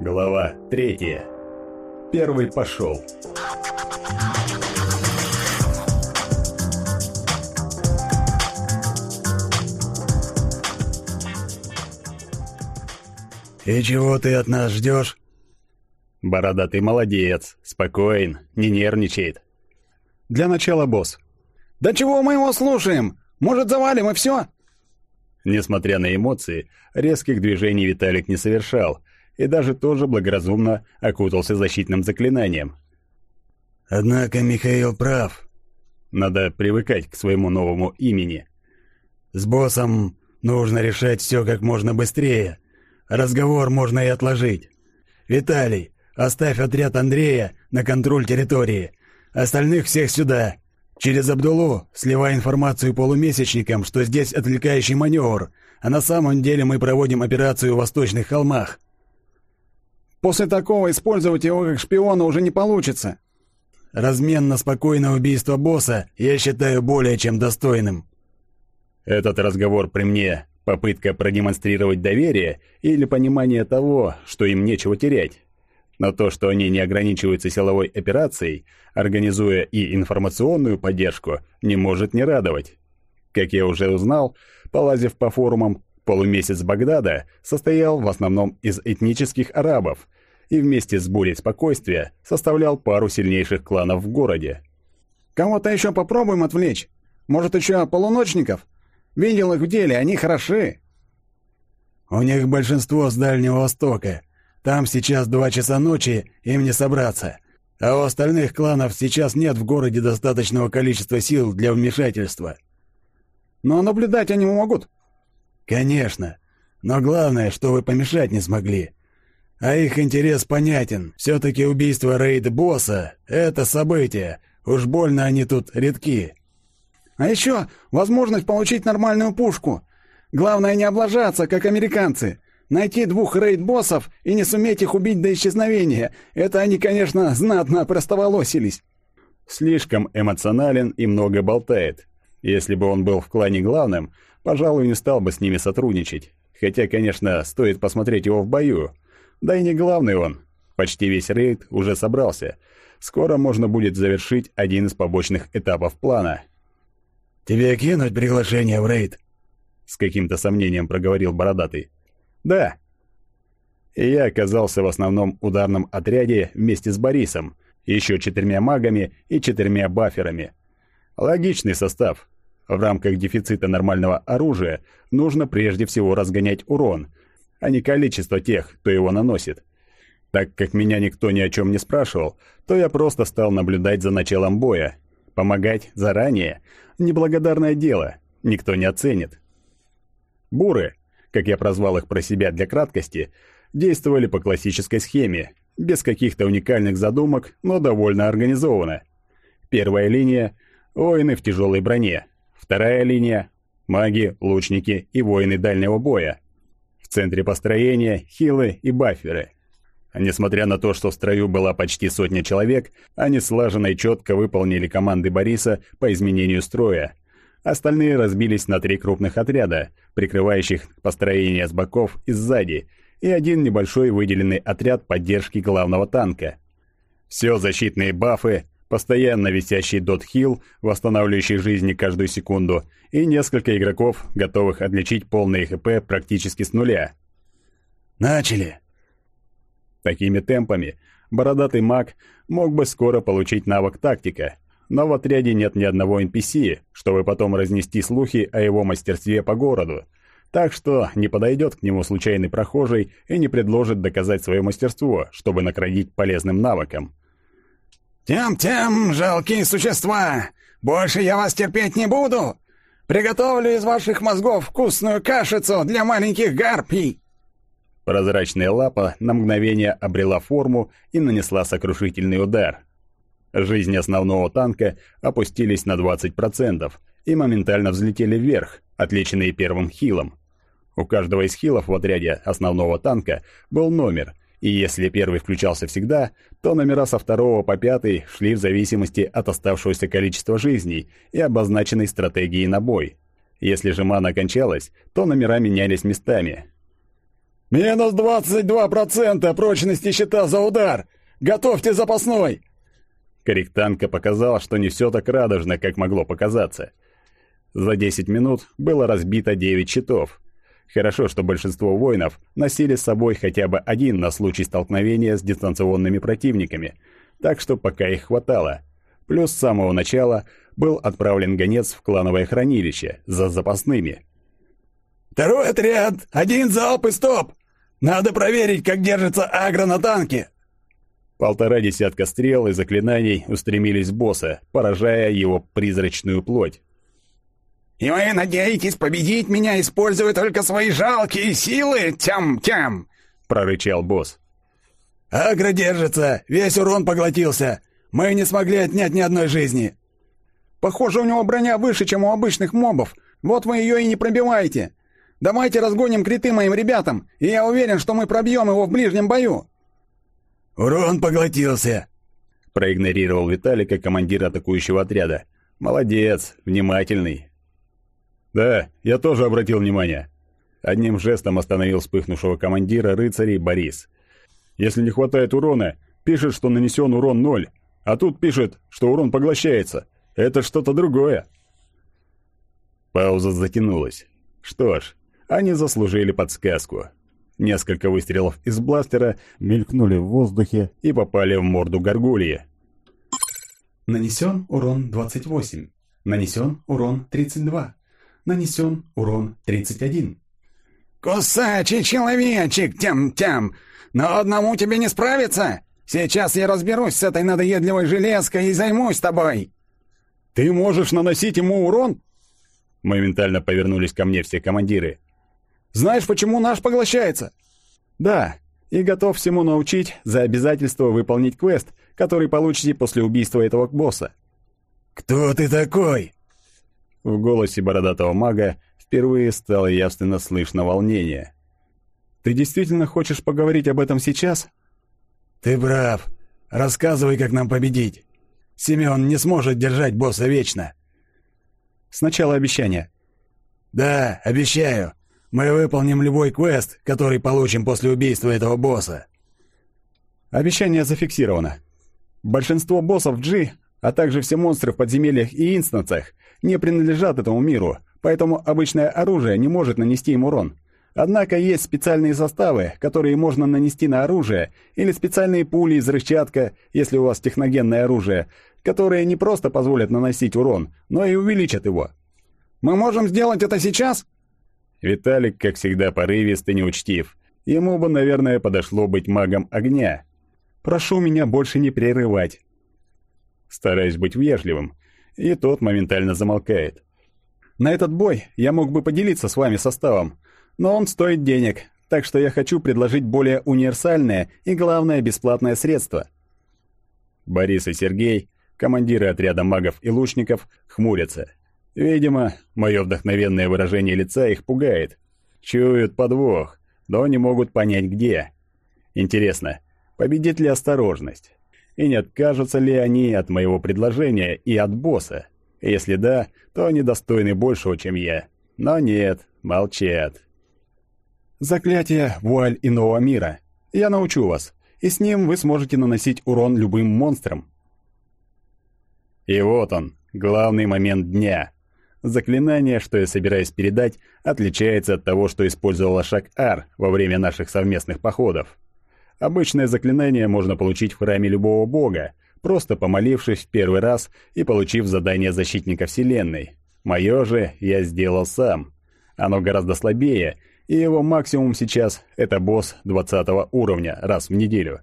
Глава третья. Первый пошел. «И чего ты от нас ждешь?» Бородатый молодец, спокоен, не нервничает. Для начала босс. «Да чего мы его слушаем? Может, завалим и все?» Несмотря на эмоции, резких движений Виталик не совершал и даже тоже благоразумно окутался защитным заклинанием. «Однако Михаил прав. Надо привыкать к своему новому имени. С боссом нужно решать все как можно быстрее. Разговор можно и отложить. Виталий, оставь отряд Андрея на контроль территории. Остальных всех сюда. Через Абдулу сливай информацию полумесячникам, что здесь отвлекающий маневр, а на самом деле мы проводим операцию в Восточных холмах. После такого использовать его как шпиона уже не получится. Размен на спокойное убийство босса я считаю более чем достойным. Этот разговор при мне — попытка продемонстрировать доверие или понимание того, что им нечего терять. Но то, что они не ограничиваются силовой операцией, организуя и информационную поддержку, не может не радовать. Как я уже узнал, полазив по форумам, полумесяц Багдада состоял в основном из этнических арабов и вместе с бурей спокойствия составлял пару сильнейших кланов в городе. «Кого-то еще попробуем отвлечь? Может, еще полуночников? Видел их в деле, они хороши!» «У них большинство с Дальнего Востока», там сейчас два часа ночи, им не собраться. А у остальных кланов сейчас нет в городе достаточного количества сил для вмешательства. Но наблюдать они могут. Конечно. Но главное, что вы помешать не смогли. А их интерес понятен. Все-таки убийство рейд-босса — это событие. Уж больно они тут редки. А еще возможность получить нормальную пушку. Главное не облажаться, как американцы. Найти двух рейд-боссов и не суметь их убить до исчезновения. Это они, конечно, знатно простоволосились. Слишком эмоционален и много болтает. Если бы он был в клане главным, пожалуй, не стал бы с ними сотрудничать. Хотя, конечно, стоит посмотреть его в бою. Да и не главный он. Почти весь рейд уже собрался. Скоро можно будет завершить один из побочных этапов плана. «Тебе кинуть приглашение в рейд?» С каким-то сомнением проговорил Бородатый. Да. И я оказался в основном ударном отряде вместе с Борисом, еще четырьмя магами и четырьмя баферами. Логичный состав. В рамках дефицита нормального оружия нужно прежде всего разгонять урон, а не количество тех, кто его наносит. Так как меня никто ни о чем не спрашивал, то я просто стал наблюдать за началом боя. Помогать заранее – неблагодарное дело, никто не оценит. Буры как я прозвал их про себя для краткости, действовали по классической схеме, без каких-то уникальных задумок, но довольно организованно. Первая линия – воины в тяжелой броне. Вторая линия – маги, лучники и воины дальнего боя. В центре построения – хилы и баферы. Несмотря на то, что в строю была почти сотня человек, они слаженно и четко выполнили команды Бориса по изменению строя – Остальные разбились на три крупных отряда, прикрывающих построение с боков и сзади, и один небольшой выделенный отряд поддержки главного танка. Все защитные бафы, постоянно висящий дот-хилл, восстанавливающий жизни каждую секунду, и несколько игроков, готовых отличить полные ХП практически с нуля. «Начали!» Такими темпами бородатый маг мог бы скоро получить навык тактика – но в отряде нет ни одного NPC, чтобы потом разнести слухи о его мастерстве по городу. Так что не подойдет к нему случайный прохожий и не предложит доказать свое мастерство, чтобы наградить полезным навыком. «Тем-тем, жалкие существа! Больше я вас терпеть не буду! Приготовлю из ваших мозгов вкусную кашицу для маленьких гарпий!» Прозрачная лапа на мгновение обрела форму и нанесла сокрушительный удар – Жизни основного танка опустились на 20% и моментально взлетели вверх, отличенные первым хилом. У каждого из хилов в отряде основного танка был номер, и если первый включался всегда, то номера со второго по пятый шли в зависимости от оставшегося количества жизней и обозначенной стратегии на бой. Если же мана кончалась, то номера менялись местами. «Минус 22% прочности щита за удар! Готовьте запасной!» Корректанка показала, что не все так радужно, как могло показаться. За 10 минут было разбито 9 щитов. Хорошо, что большинство воинов носили с собой хотя бы один на случай столкновения с дистанционными противниками, так что пока их хватало. Плюс с самого начала был отправлен гонец в клановое хранилище за запасными. «Второй отряд! Один залп и стоп! Надо проверить, как держится агро на танке!» Полтора десятка стрел и заклинаний устремились в босса, поражая его призрачную плоть. «И вы надеетесь победить меня, используя только свои жалкие силы, тям-тям!» — прорычал босс. «Агро держится, весь урон поглотился. Мы не смогли отнять ни одной жизни». «Похоже, у него броня выше, чем у обычных мобов. Вот вы ее и не пробиваете. Давайте разгоним криты моим ребятам, и я уверен, что мы пробьем его в ближнем бою». «Урон поглотился», — проигнорировал Виталика командир атакующего отряда. «Молодец, внимательный». «Да, я тоже обратил внимание». Одним жестом остановил вспыхнувшего командира рыцарей Борис. «Если не хватает урона, пишет, что нанесен урон ноль, а тут пишет, что урон поглощается. Это что-то другое». Пауза затянулась. Что ж, они заслужили подсказку. Несколько выстрелов из бластера мелькнули в воздухе и попали в морду горгульи. Нанесен урон 28. Нанесен урон 32. Нанесен урон 31. «Кусачий человечек, тям-тям! Но одному тебе не справиться! Сейчас я разберусь с этой надоедливой железкой и займусь тобой!» «Ты можешь наносить ему урон?» Моментально повернулись ко мне все командиры. Знаешь, почему наш поглощается?» «Да, и готов всему научить за обязательство выполнить квест, который получите после убийства этого босса». «Кто ты такой?» В голосе бородатого мага впервые стало явственно слышно волнение. «Ты действительно хочешь поговорить об этом сейчас?» «Ты прав. Рассказывай, как нам победить. Семён не сможет держать босса вечно». «Сначала обещание». «Да, обещаю. Мы выполним любой квест, который получим после убийства этого босса». Обещание зафиксировано. Большинство боссов G, а также все монстры в подземельях и инстанциях не принадлежат этому миру, поэтому обычное оружие не может нанести им урон. Однако есть специальные составы, которые можно нанести на оружие, или специальные пули из взрывчатка, если у вас техногенное оружие, которые не просто позволят наносить урон, но и увеличат его. «Мы можем сделать это сейчас?» Виталик, как всегда, порывист и неучтив. Ему бы, наверное, подошло быть магом огня. «Прошу меня больше не прерывать». Стараюсь быть вежливым, и тот моментально замолкает. «На этот бой я мог бы поделиться с вами составом, но он стоит денег, так что я хочу предложить более универсальное и, главное, бесплатное средство». Борис и Сергей, командиры отряда магов и лучников, хмурятся. Видимо, мое вдохновенное выражение лица их пугает. Чуют подвох, но не могут понять где. Интересно, победит ли осторожность? И не откажутся ли они от моего предложения и от босса? Если да, то они достойны большего, чем я. Но нет, молчат. Заклятие «Вуаль иного мира». Я научу вас, и с ним вы сможете наносить урон любым монстрам. И вот он, главный момент дня. Заклинание, что я собираюсь передать, отличается от того, что использовала Шак-Ар во время наших совместных походов. Обычное заклинание можно получить в храме любого бога, просто помолившись в первый раз и получив задание защитника Вселенной. Мое же я сделал сам. Оно гораздо слабее, и его максимум сейчас — это босс 20 уровня раз в неделю.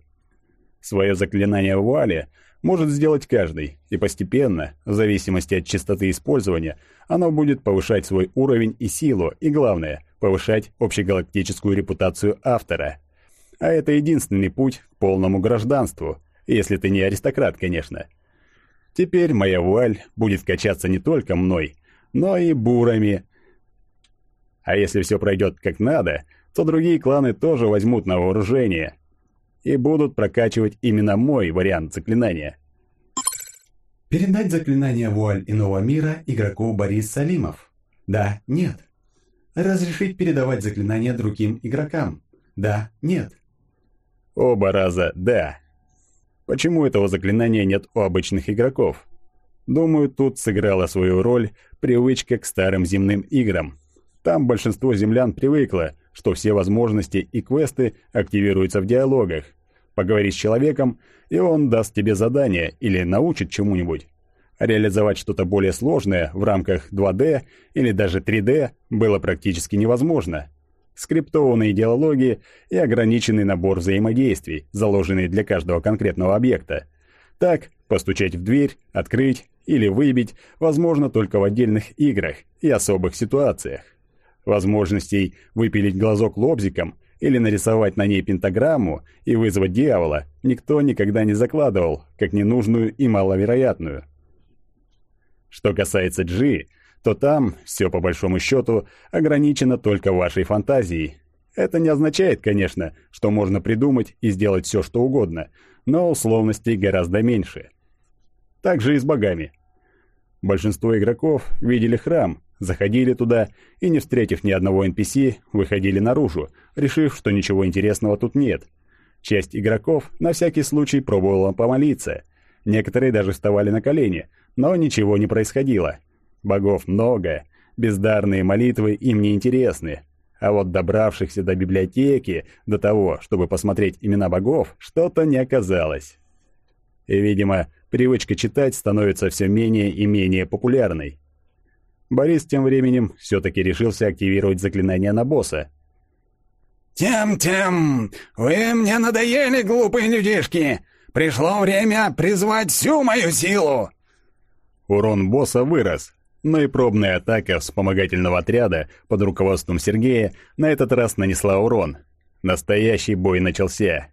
Свое заклинание вуали может сделать каждый, и постепенно, в зависимости от частоты использования, оно будет повышать свой уровень и силу, и главное, повышать общегалактическую репутацию автора. А это единственный путь к полному гражданству, если ты не аристократ, конечно. Теперь моя вуаль будет качаться не только мной, но и бурами. А если все пройдет как надо, то другие кланы тоже возьмут на вооружение и будут прокачивать именно мой вариант заклинания. Передать заклинание «Вуаль иного мира» игроку Борис Салимов. Да, нет. Разрешить передавать заклинания другим игрокам. Да, нет. Оба раза «да». Почему этого заклинания нет у обычных игроков? Думаю, тут сыграла свою роль привычка к старым земным играм. Там большинство землян привыкло, что все возможности и квесты активируются в диалогах. Поговори с человеком, и он даст тебе задание или научит чему-нибудь. Реализовать что-то более сложное в рамках 2D или даже 3D было практически невозможно. Скриптованные диалоги и ограниченный набор взаимодействий, заложенный для каждого конкретного объекта. Так, постучать в дверь, открыть или выбить возможно только в отдельных играх и особых ситуациях. Возможностей выпилить глазок лобзиком или нарисовать на ней пентаграмму и вызвать дьявола никто никогда не закладывал, как ненужную и маловероятную. Что касается G, то там все по большому счету ограничено только вашей фантазией. Это не означает, конечно, что можно придумать и сделать все, что угодно, но условностей гораздо меньше. Так же и с богами. Большинство игроков видели храм, заходили туда и, не встретив ни одного NPC, выходили наружу, решив, что ничего интересного тут нет. Часть игроков на всякий случай пробовала помолиться. Некоторые даже вставали на колени, но ничего не происходило. Богов много, бездарные молитвы им не интересны. А вот добравшихся до библиотеки, до того, чтобы посмотреть имена богов, что-то не оказалось. И, видимо, привычка читать становится все менее и менее популярной. Борис тем временем все-таки решился активировать заклинание на босса. «Тем-тем! Вы мне надоели, глупые людишки! Пришло время призвать всю мою силу!» Урон босса вырос, но и пробная атака вспомогательного отряда под руководством Сергея на этот раз нанесла урон. Настоящий бой начался.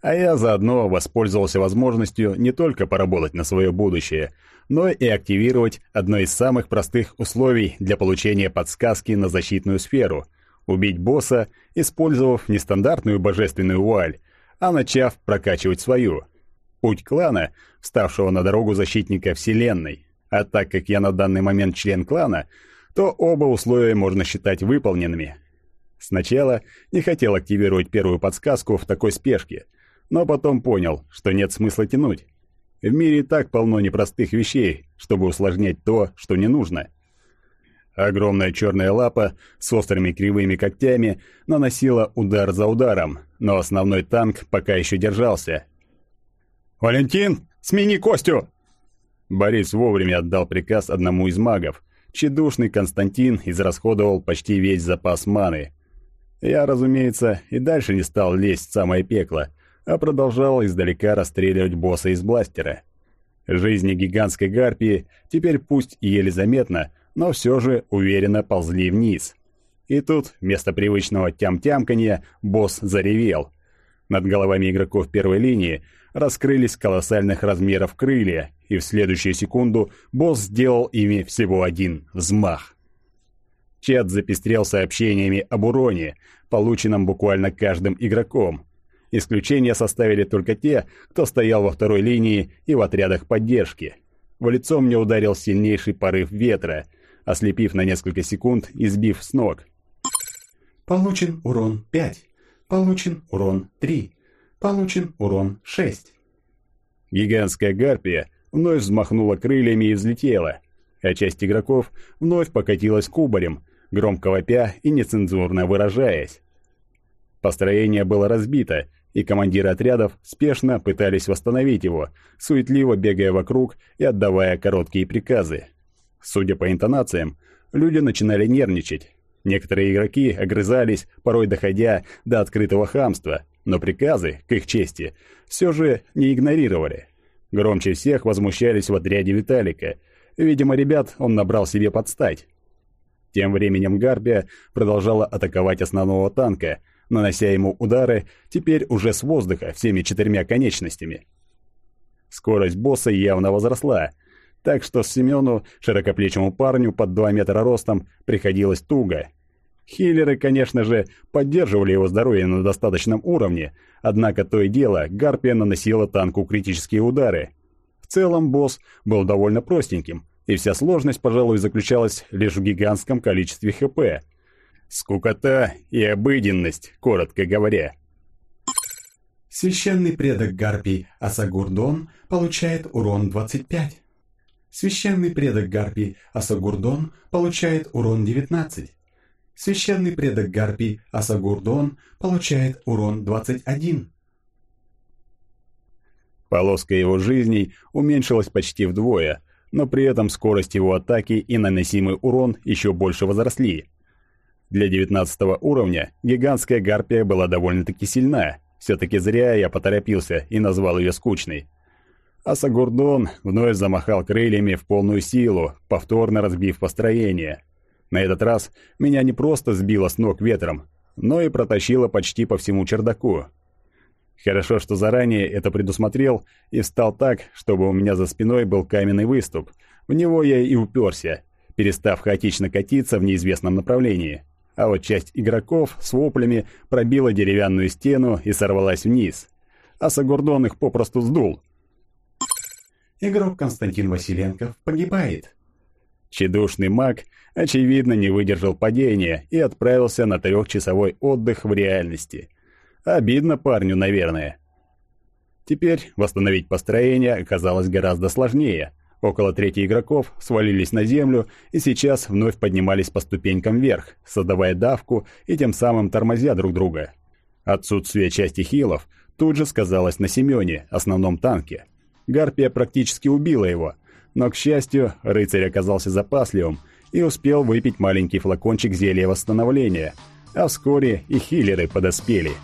А я заодно воспользовался возможностью не только поработать на свое будущее, но и активировать одно из самых простых условий для получения подсказки на защитную сферу — убить босса, использовав не стандартную божественную вуаль, а начав прокачивать свою — Путь клана, вставшего на дорогу защитника Вселенной. А так как я на данный момент член клана, то оба условия можно считать выполненными. Сначала не хотел активировать первую подсказку в такой спешке, но потом понял, что нет смысла тянуть. В мире так полно непростых вещей, чтобы усложнять то, что не нужно. Огромная черная лапа с острыми кривыми когтями наносила удар за ударом, но основной танк пока еще держался — «Валентин, смени Костю!» Борис вовремя отдал приказ одному из магов. Чедушный Константин израсходовал почти весь запас маны. Я, разумеется, и дальше не стал лезть в самое пекло, а продолжал издалека расстреливать босса из бластера. Жизни гигантской гарпии теперь пусть и еле заметно, но все же уверенно ползли вниз. И тут, вместо привычного тям-тямканья, босс заревел. Над головами игроков первой линии раскрылись колоссальных размеров крылья, и в следующую секунду босс сделал ими всего один взмах. Чат запестрел сообщениями об уроне, полученном буквально каждым игроком. Исключения составили только те, кто стоял во второй линии и в отрядах поддержки. В лицо мне ударил сильнейший порыв ветра, ослепив на несколько секунд и сбив с ног. Получен урон 5. Получен урон 3. Получен урон 6. Гигантская гарпия вновь взмахнула крыльями и взлетела, а часть игроков вновь покатилась кубарем, громко вопя и нецензурно выражаясь. Построение было разбито, и командиры отрядов спешно пытались восстановить его, суетливо бегая вокруг и отдавая короткие приказы. Судя по интонациям, люди начинали нервничать. Некоторые игроки огрызались, порой доходя до открытого хамства – но приказы, к их чести, все же не игнорировали. Громче всех возмущались в отряде Виталика. Видимо, ребят он набрал себе подстать. Тем временем Гарпия продолжала атаковать основного танка, нанося ему удары теперь уже с воздуха всеми четырьмя конечностями. Скорость босса явно возросла, так что Семену, широкоплечему парню под 2 метра ростом, приходилось туго. Хиллеры, конечно же, поддерживали его здоровье на достаточном уровне, однако то и дело Гарпия наносила танку критические удары. В целом босс был довольно простеньким, и вся сложность, пожалуй, заключалась лишь в гигантском количестве ХП. Скукота и обыденность, коротко говоря. Священный предок Гарпий Асагурдон получает урон 25. Священный предок Гарпий Асагурдон получает урон 19. Священный предок Гарпий Асагурдон получает урон 21. Полоска его жизней уменьшилась почти вдвое, но при этом скорость его атаки и наносимый урон еще больше возросли. Для 19 уровня гигантская гарпия была довольно-таки сильна, все-таки зря я поторопился и назвал ее скучной. А вновь замахал крыльями в полную силу, повторно разбив построение. На этот раз меня не просто сбило с ног ветром, но и протащило почти по всему чердаку. Хорошо, что заранее это предусмотрел и встал так, чтобы у меня за спиной был каменный выступ. В него я и уперся, перестав хаотично катиться в неизвестном направлении. А вот часть игроков с воплями пробила деревянную стену и сорвалась вниз. А их попросту сдул. Игрок Константин Василенков погибает. Чедушный маг, очевидно, не выдержал падения и отправился на трехчасовой отдых в реальности – Обидно парню, наверное. Теперь восстановить построение оказалось гораздо сложнее. Около трети игроков свалились на землю и сейчас вновь поднимались по ступенькам вверх, создавая давку и тем самым тормозя друг друга. Отсутствие части хилов тут же сказалось на Семёне, основном танке. Гарпия практически убила его, но, к счастью, рыцарь оказался запасливым и успел выпить маленький флакончик зелья восстановления, а вскоре и хиллеры подоспели –